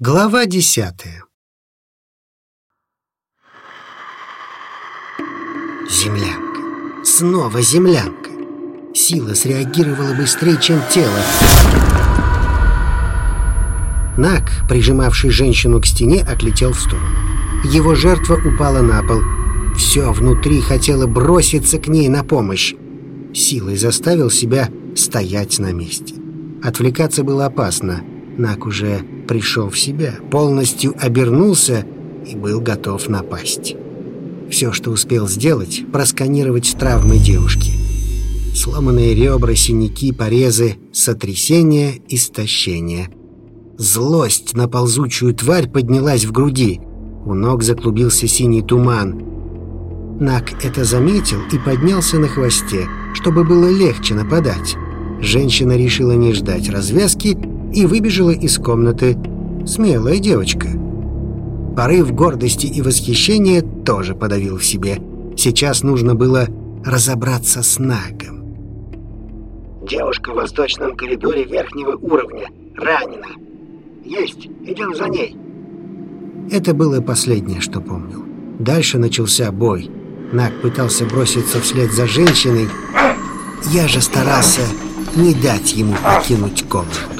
Глава десятая Землянка. Снова землянка. Сила среагировала быстрее, чем тело. Нак, прижимавший женщину к стене, отлетел в сторону. Его жертва упала на пол. Все внутри хотело броситься к ней на помощь. Силой заставил себя стоять на месте. Отвлекаться было опасно. Нак уже пришел в себя, полностью обернулся и был готов напасть. Все, что успел сделать, просканировать травмы девушки. Сломанные ребра, синяки, порезы, сотрясение, истощение. Злость на ползучую тварь поднялась в груди. У ног заклубился синий туман. Нак это заметил и поднялся на хвосте, чтобы было легче нападать. Женщина решила не ждать развязки и выбежала из комнаты. Смелая девочка. Порыв гордости и восхищения тоже подавил в себе. Сейчас нужно было разобраться с Нагом. Девушка в восточном коридоре верхнего уровня. Ранена. Есть. Идем за ней. Это было последнее, что помнил. Дальше начался бой. Наг пытался броситься вслед за женщиной. Я же старался не дать ему покинуть комнату.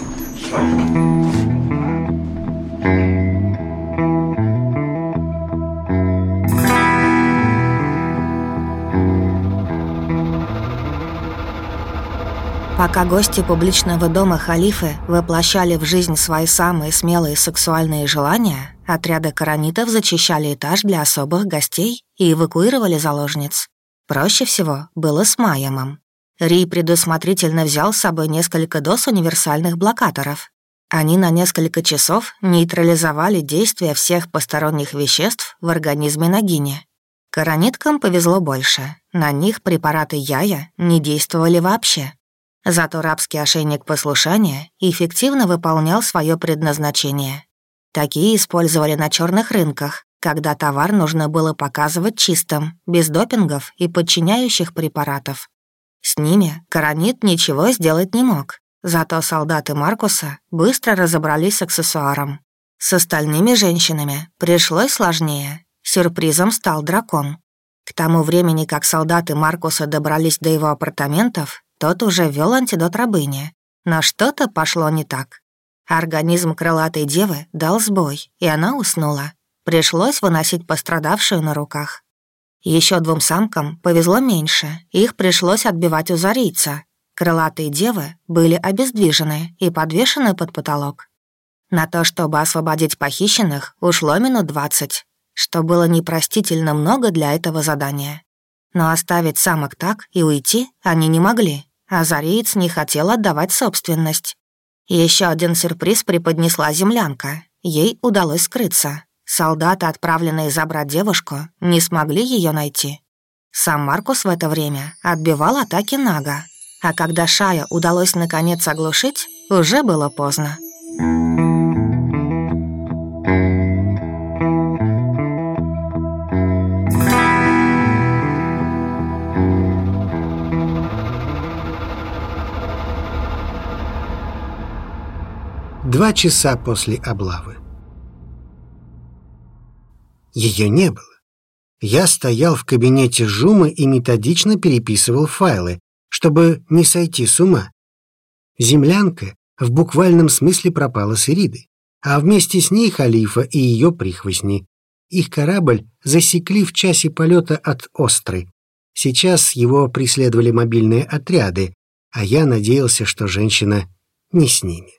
Пока гости публичного дома халифы воплощали в жизнь свои самые смелые сексуальные желания, отряды каранитов зачищали этаж для особых гостей и эвакуировали заложниц. Проще всего было с Майамом. Ри предусмотрительно взял с собой несколько доз универсальных блокаторов. Они на несколько часов нейтрализовали действие всех посторонних веществ в организме Нагини. Корониткам повезло больше. На них препараты Яя не действовали вообще. Зато рабский ошейник послушания эффективно выполнял свое предназначение. Такие использовали на черных рынках, когда товар нужно было показывать чистым, без допингов и подчиняющих препаратов. С ними Коронит ничего сделать не мог, зато солдаты Маркуса быстро разобрались с аксессуаром. С остальными женщинами пришлось сложнее. Сюрпризом стал дракон. К тому времени, как солдаты Маркуса добрались до его апартаментов, тот уже вел антидот рабыни. Но что-то пошло не так. Организм крылатой девы дал сбой, и она уснула. Пришлось выносить пострадавшую на руках. Еще двум самкам повезло меньше, их пришлось отбивать у зарийца. Крылатые девы были обездвижены и подвешены под потолок. На то, чтобы освободить похищенных, ушло минут двадцать, что было непростительно много для этого задания. Но оставить самок так и уйти они не могли, а Зариец не хотел отдавать собственность. Еще один сюрприз преподнесла землянка. Ей удалось скрыться, Солдаты, отправленные забрать девушку, не смогли ее найти. Сам Маркус в это время отбивал атаки Нага, а когда Шая удалось наконец оглушить, уже было поздно. Два часа после облавы. Ее не было. Я стоял в кабинете Жума и методично переписывал файлы, чтобы не сойти с ума. Землянка в буквальном смысле пропала с Ириды, а вместе с ней Халифа и ее прихвостни. Их корабль засекли в часе полета от Остры. Сейчас его преследовали мобильные отряды, а я надеялся, что женщина не с ними.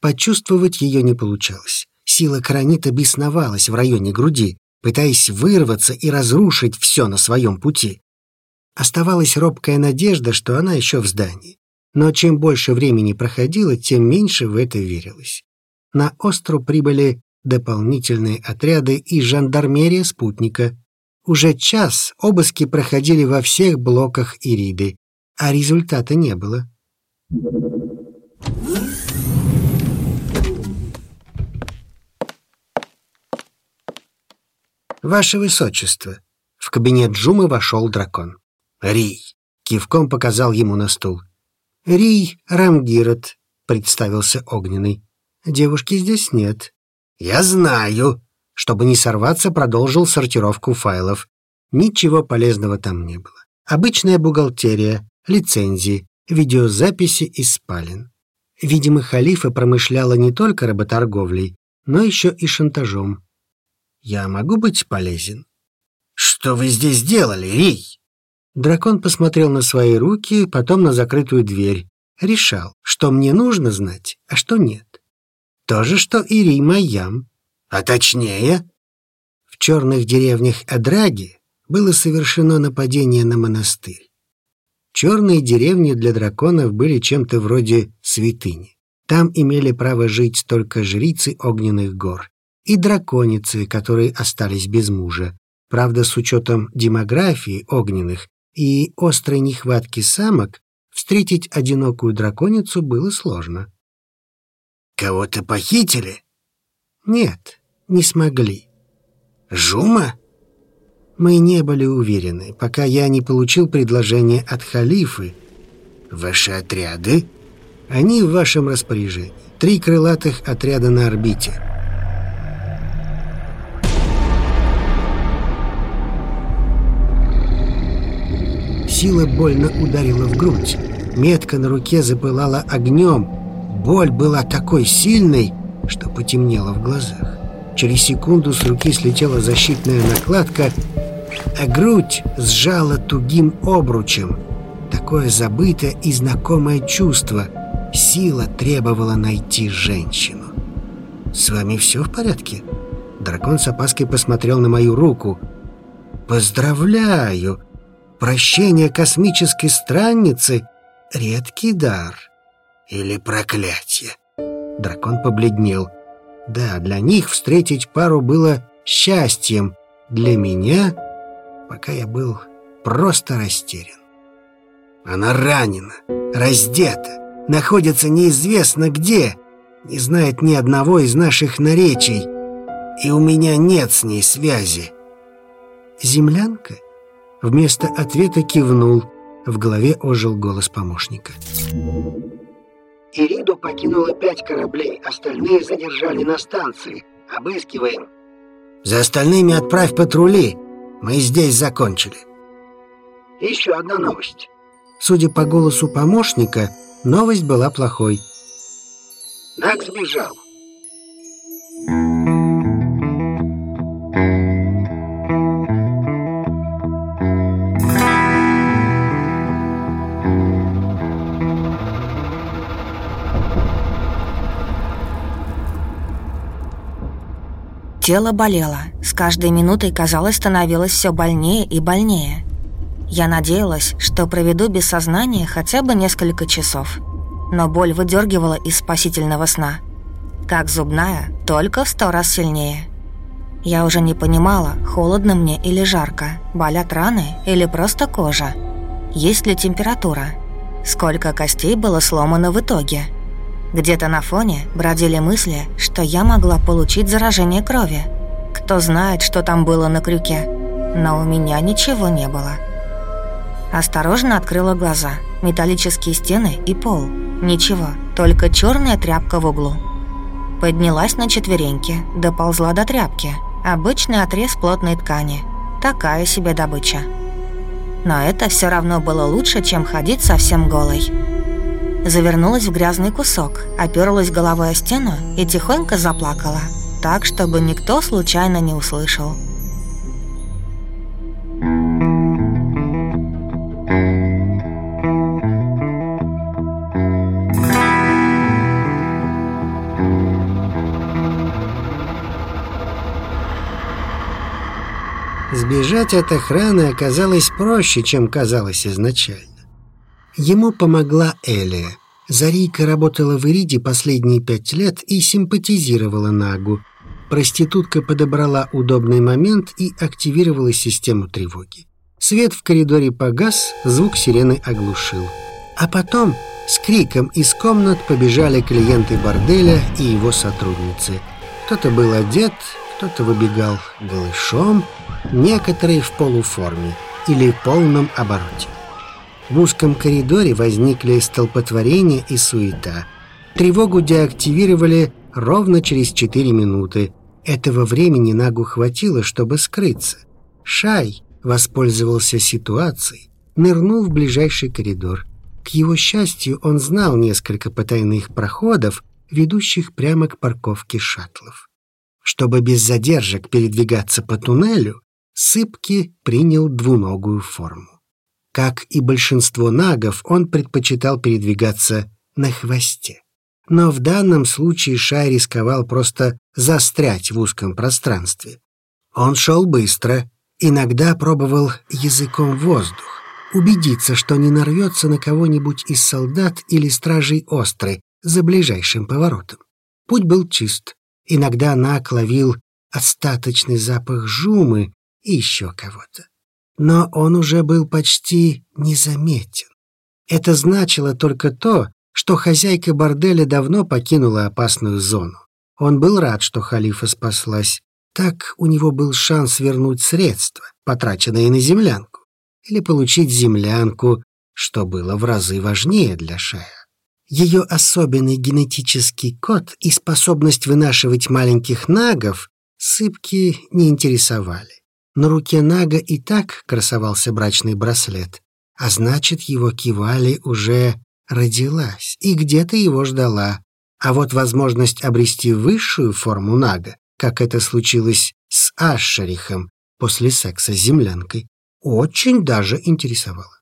Почувствовать ее не получалось. Сила кранита бесновалась в районе груди, пытаясь вырваться и разрушить все на своем пути. Оставалась робкая надежда, что она еще в здании. Но чем больше времени проходило, тем меньше в это верилось. На остров прибыли дополнительные отряды и жандармерия спутника. Уже час обыски проходили во всех блоках Ириды, а результата не было. «Ваше Высочество!» В кабинет Джумы вошел дракон. «Рий!» — кивком показал ему на стул. «Рий Рамгирот», — представился Огненный. «Девушки здесь нет. «Я знаю!» Чтобы не сорваться, продолжил сортировку файлов. Ничего полезного там не было. Обычная бухгалтерия, лицензии, видеозаписи из спален. Видимо, халифа промышляла не только работорговлей, но еще и шантажом. «Я могу быть полезен?» «Что вы здесь делали, Рий?» Дракон посмотрел на свои руки, потом на закрытую дверь. Решал, что мне нужно знать, а что нет. То же, что и Рий Майям. А точнее, в черных деревнях Адраги было совершено нападение на монастырь. Черные деревни для драконов были чем-то вроде святыни. Там имели право жить только жрицы огненных гор и драконицы, которые остались без мужа. Правда, с учетом демографии огненных и острой нехватки самок, встретить одинокую драконицу было сложно. «Кого-то похитили?» «Нет, не смогли». «Жума?» Мы не были уверены, пока я не получил предложение от халифы. Ваши отряды? Они в вашем распоряжении. Три крылатых отряда на орбите. Сила больно ударила в грудь. Метка на руке запылала огнем. Боль была такой сильной, что потемнело в глазах. Через секунду с руки слетела защитная накладка, а грудь сжала тугим обручем. Такое забытое и знакомое чувство. Сила требовала найти женщину. «С вами все в порядке?» Дракон с опаской посмотрел на мою руку. «Поздравляю! Прощение космической странницы — редкий дар. Или проклятие?» Дракон побледнел. «Да, для них встретить пару было счастьем. Для меня пока я был просто растерян. Она ранена, раздета, находится неизвестно где, не знает ни одного из наших наречий, и у меня нет с ней связи. Землянка? Вместо ответа кивнул. В голове ожил голос помощника. Ириду покинуло пять кораблей, остальные задержали на станции. Обыскиваем. За остальными отправь патрули. Мы здесь закончили. Еще одна новость. Судя по голосу помощника, новость была плохой. Нак сбежал. Тело болело. С каждой минутой, казалось, становилось все больнее и больнее. Я надеялась, что проведу без сознания хотя бы несколько часов. Но боль выдергивала из спасительного сна. Как зубная, только в сто раз сильнее. Я уже не понимала, холодно мне или жарко, болят раны или просто кожа. Есть ли температура? Сколько костей было сломано в итоге? Где-то на фоне бродили мысли, что я могла получить заражение крови. Кто знает, что там было на крюке. Но у меня ничего не было. Осторожно открыла глаза. Металлические стены и пол. Ничего, только черная тряпка в углу. Поднялась на четвереньки, доползла до тряпки. Обычный отрез плотной ткани. Такая себе добыча. Но это все равно было лучше, чем ходить совсем голой завернулась в грязный кусок, оперлась головой о стену и тихонько заплакала, так, чтобы никто случайно не услышал. Сбежать от охраны оказалось проще, чем казалось изначально. Ему помогла Элия. Зарийка работала в Ириде последние пять лет и симпатизировала Нагу. Проститутка подобрала удобный момент и активировала систему тревоги. Свет в коридоре погас, звук сирены оглушил. А потом с криком из комнат побежали клиенты борделя и его сотрудницы. Кто-то был одет, кто-то выбегал голышом, некоторые в полуформе или полном обороте. В узком коридоре возникли столпотворение и суета. Тревогу деактивировали, ровно через четыре минуты. Этого времени Нагу хватило, чтобы скрыться. Шай воспользовался ситуацией, нырнул в ближайший коридор. К его счастью, он знал несколько потайных проходов, ведущих прямо к парковке шаттлов. Чтобы без задержек передвигаться по туннелю, Сыпки принял двуногую форму. Как и большинство нагов, он предпочитал передвигаться на хвосте. Но в данном случае Шай рисковал просто застрять в узком пространстве. Он шел быстро, иногда пробовал языком воздух, убедиться, что не нарвется на кого-нибудь из солдат или стражей остры за ближайшим поворотом. Путь был чист. Иногда Нак ловил остаточный запах жумы и еще кого-то. Но он уже был почти незаметен. Это значило только то, что хозяйка борделя давно покинула опасную зону. Он был рад, что халифа спаслась. Так у него был шанс вернуть средства, потраченные на землянку, или получить землянку, что было в разы важнее для Шая. Ее особенный генетический код и способность вынашивать маленьких нагов сыпки не интересовали. На руке Нага и так красовался брачный браслет, а значит, его Кивали уже родилась и где-то его ждала. А вот возможность обрести высшую форму Нага, как это случилось с Ашшерихом после секса с землянкой, очень даже интересовала.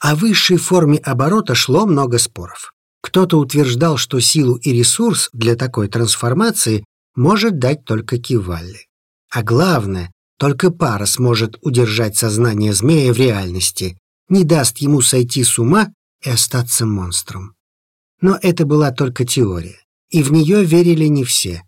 О высшей форме оборота шло много споров. Кто-то утверждал, что силу и ресурс для такой трансформации может дать только Кивалли. А главное, только пара сможет удержать сознание змея в реальности, не даст ему сойти с ума и остаться монстром. Но это была только теория, и в нее верили не все.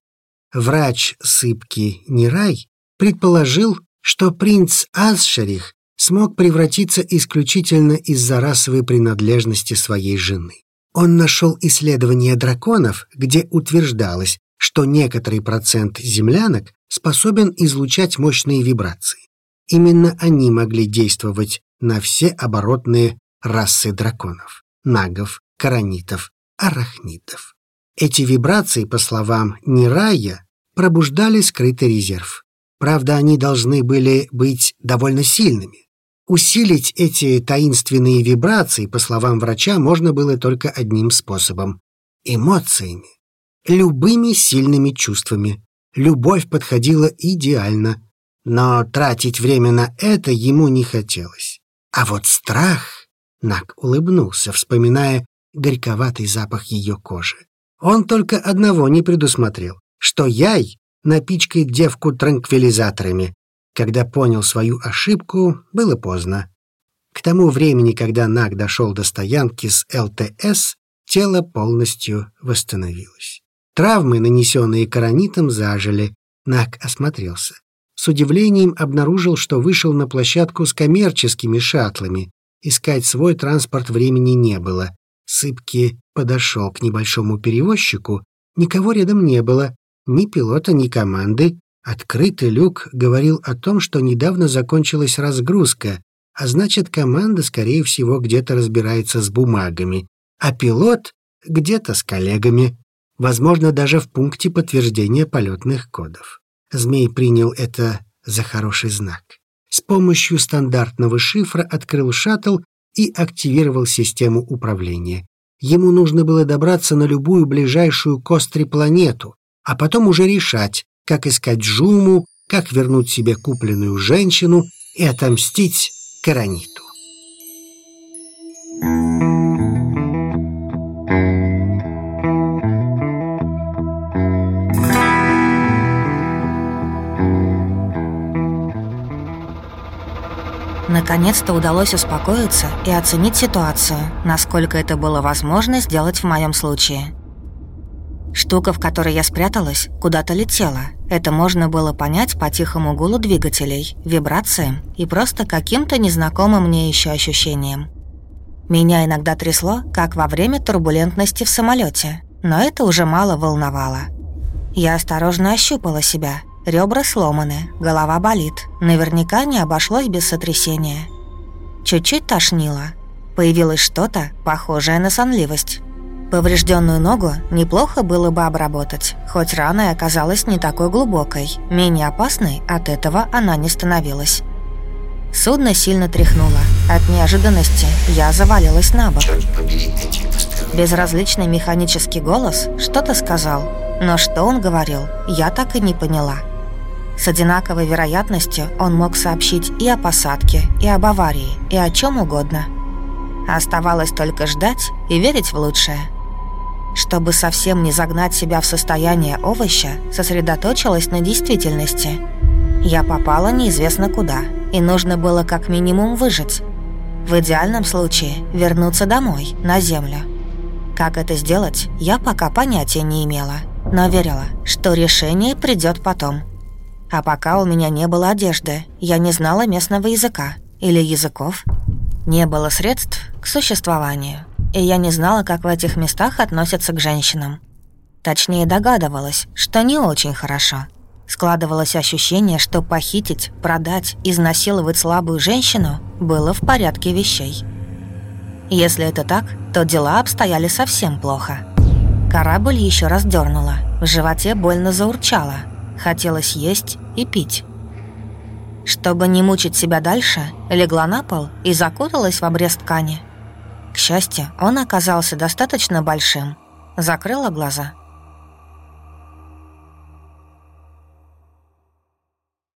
Врач Сыпки Нирай предположил, что принц Азшарих смог превратиться исключительно из-за расовой принадлежности своей жены. Он нашел исследования драконов, где утверждалось, что некоторый процент землянок способен излучать мощные вибрации. Именно они могли действовать на все оборотные расы драконов, нагов, коронитов, арахнитов. Эти вибрации, по словам Нирая, пробуждали скрытый резерв. Правда, они должны были быть довольно сильными. Усилить эти таинственные вибрации, по словам врача, можно было только одним способом – эмоциями, любыми сильными чувствами. Любовь подходила идеально, но тратить время на это ему не хотелось. А вот страх... Нак улыбнулся, вспоминая горьковатый запах ее кожи. Он только одного не предусмотрел, что Яй напичкает девку транквилизаторами. Когда понял свою ошибку, было поздно. К тому времени, когда Нак дошел до стоянки с ЛТС, тело полностью восстановилось. Травмы, нанесенные коронитом, зажили. Нак осмотрелся. С удивлением обнаружил, что вышел на площадку с коммерческими шаттлами, Искать свой транспорт времени не было. Сыпки подошел к небольшому перевозчику. Никого рядом не было. Ни пилота, ни команды. Открытый люк говорил о том, что недавно закончилась разгрузка, а значит, команда, скорее всего, где-то разбирается с бумагами, а пилот где-то с коллегами, возможно, даже в пункте подтверждения полетных кодов. Змей принял это за хороший знак с помощью стандартного шифра открыл шаттл и активировал систему управления. Ему нужно было добраться на любую ближайшую к Остре планету, а потом уже решать, как искать Джуму, как вернуть себе купленную женщину и отомстить Караниту. Наконец-то удалось успокоиться и оценить ситуацию, насколько это было возможно сделать в моем случае. Штука, в которой я спряталась, куда-то летела. Это можно было понять по тихому гулу двигателей, вибрациям и просто каким-то незнакомым мне еще ощущениям. Меня иногда трясло, как во время турбулентности в самолете, но это уже мало волновало. Я осторожно ощупала себя, Ребра сломаны, голова болит. Наверняка не обошлось без сотрясения. Чуть-чуть тошнило. Появилось что-то, похожее на сонливость. Поврежденную ногу неплохо было бы обработать, хоть рана и оказалась не такой глубокой. Менее опасной от этого она не становилась. Судно сильно тряхнуло. От неожиданности я завалилась на бок. Безразличный механический голос что-то сказал, но что он говорил, я так и не поняла. С одинаковой вероятностью он мог сообщить и о посадке, и об аварии, и о чем угодно. Оставалось только ждать и верить в лучшее. Чтобы совсем не загнать себя в состояние овоща, сосредоточилась на действительности. Я попала неизвестно куда, и нужно было как минимум выжить. В идеальном случае вернуться домой, на землю. Как это сделать, я пока понятия не имела, но верила, что решение придет потом. А пока у меня не было одежды, я не знала местного языка или языков. Не было средств к существованию, и я не знала, как в этих местах относятся к женщинам. Точнее, догадывалась, что не очень хорошо. Складывалось ощущение, что похитить, продать, изнасиловать слабую женщину было в порядке вещей. Если это так, то дела обстояли совсем плохо. Корабль еще раз дернула, в животе больно заурчало – Хотелось есть и пить. Чтобы не мучить себя дальше, легла на пол и закуталась в обрез ткани. К счастью, он оказался достаточно большим. Закрыла глаза